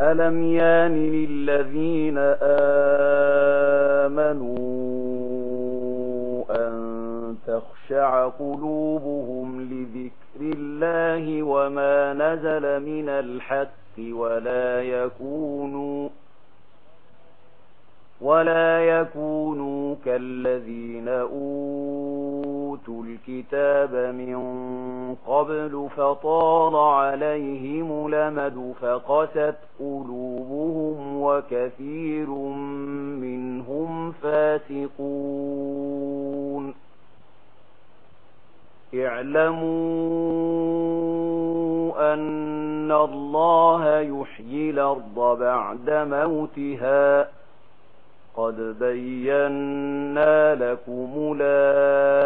ألم يان للذين آمنوا أن تخشع قلوبهم لذكر الله وما نزل من الحق ولا يكونوا ولا يكونوا كالذين أوتوا أوتوا الكتاب من قبل فطال عليهم لمد فقست قلوبهم وكثير منهم فاسقون. اعلموا أن الله يحيي الأرض بعد موتها. قد بينا لكم لا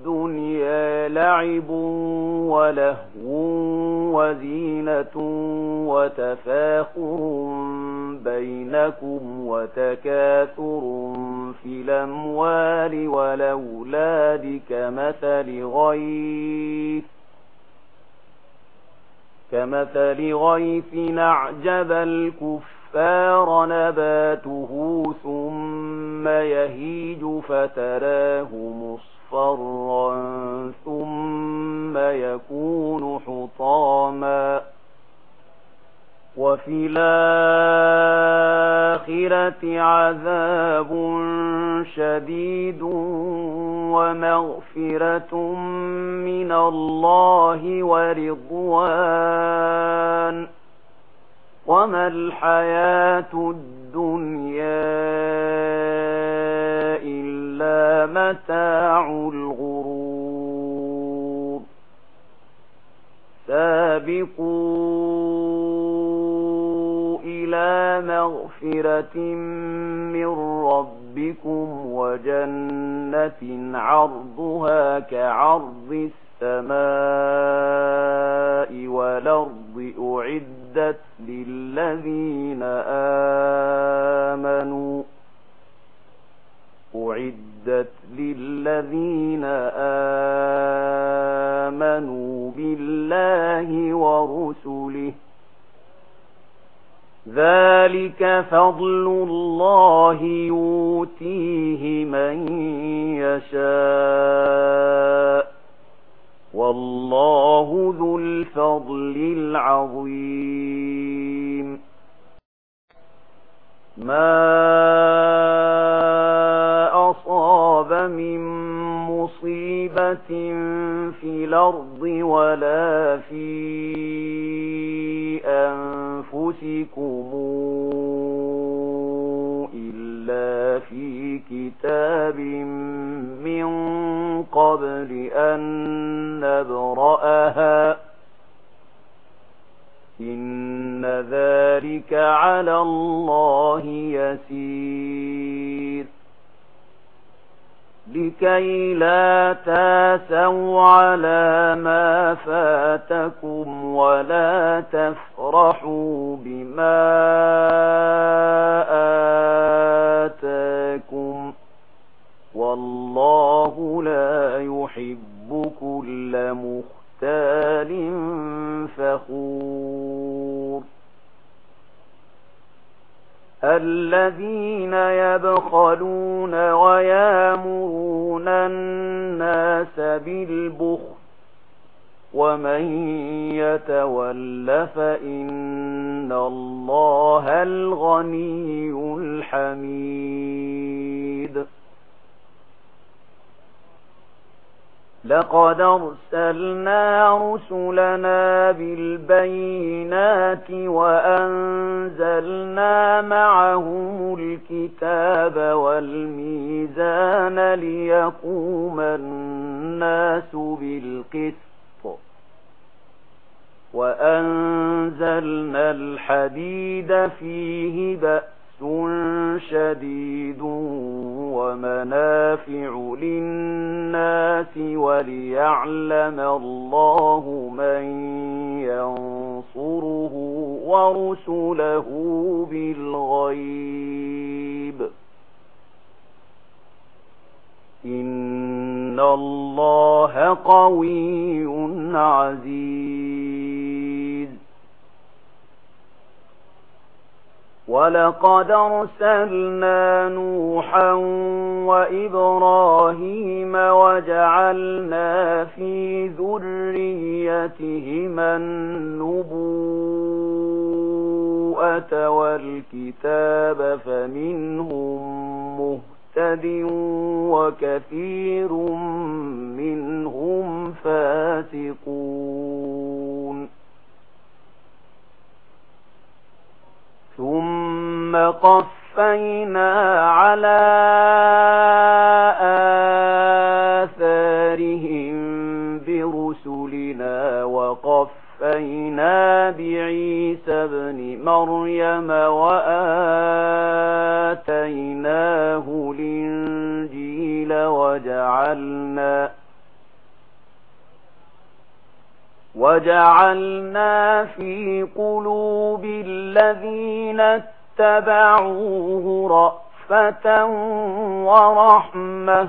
الدنيا لعب ولهو وزينة وتفاخر بينكم وتكاثر في الأموال والأولاد كمثل غيث كمثل غيث نعجب الكفر الكفار نباته ثم يهيج فتراه مصر مصفرا ثم يكون حطاما وفي الآخرة عذاب شديد ومغفرة من الله ورضوان وما الحياة الدنيا متاع الغرور سابقوا إلى مغفرة من ربكم وجنة عرضها كعرض السماء ورسوله. ذلك فضل الله يؤتيه من يشاء والله ذو الفضل العظيم. ما أصاب من مصيبة في الأرض الأرض ولا في أنفسكم إلا في كتاب من قبل أن نبرأها إن ذلك على الله يسير لكي لا تاسوا على ما فاتكم ولا تفرحوا بما آتاكم والله لا يحب كل مختال فخور الذين يبخلون ويامرون الناس بالبخل ومن يتول فإن الله الغني الحميد. لقد أرسلنا رسلنا بالبينات وأنزلنا وَأَنزَلْنَا مَعَهُمُ الْكِتَابَ وَالْمِيزَانَ لِيَقُومَ النَّاسُ بِالْقِسْطِ وَأَنزَلْنَا الْحَدِيدَ فِيهِ بَأْسٌ شَدِيدٌ وَمَنَافِعُ لِلنَّاسِ وَلِيَعْلَمَ اللَّهُ مَن يَنصُرُهُ ورسله بالغيب إن الله قوي عزيز. ولقد أرسلنا نوحا وإبراهيم وجعلنا في ذريتهما النبوة والكتاب فمنهم مهتد وكثير منهم فاتقون ثم قفينا على وَوَصَّيْنَا بِعِيسَى ابْنِ مَرْيَمَ وَآتَيْنَاهُ الْإِنْجِيلَ وَجَعَلْنَا وَجَعَلْنَا فِي قُلُوبِ الَّذِينَ اتَّبَعُوهُ رَأْفَةً وَرَحْمَةً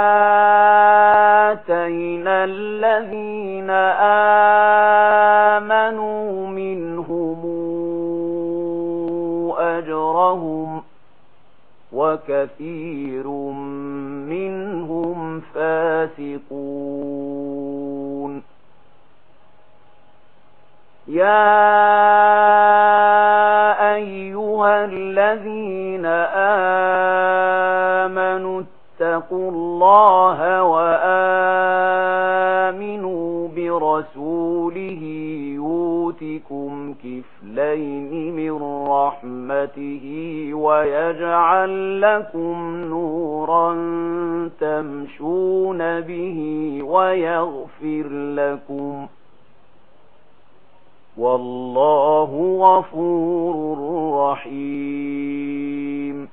بين الذين آمنوا منهم أجرهم وكثير منهم فاسقون. يا أيها الذين آمنوا اتقوا الله برحمته ويجعل لكم نورا تمشون به ويغفر لكم والله غفور رحيم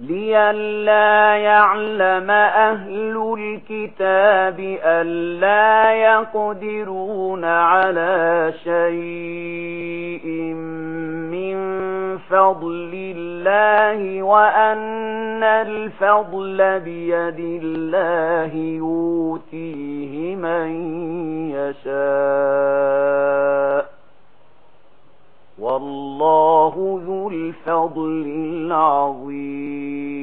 لئلا يعلم أهل الكتاب ألا يقدرون على شيء من فضل الله وأن الفضل بيد الله يوتيه من يشاء الله ذو الفضل العظيم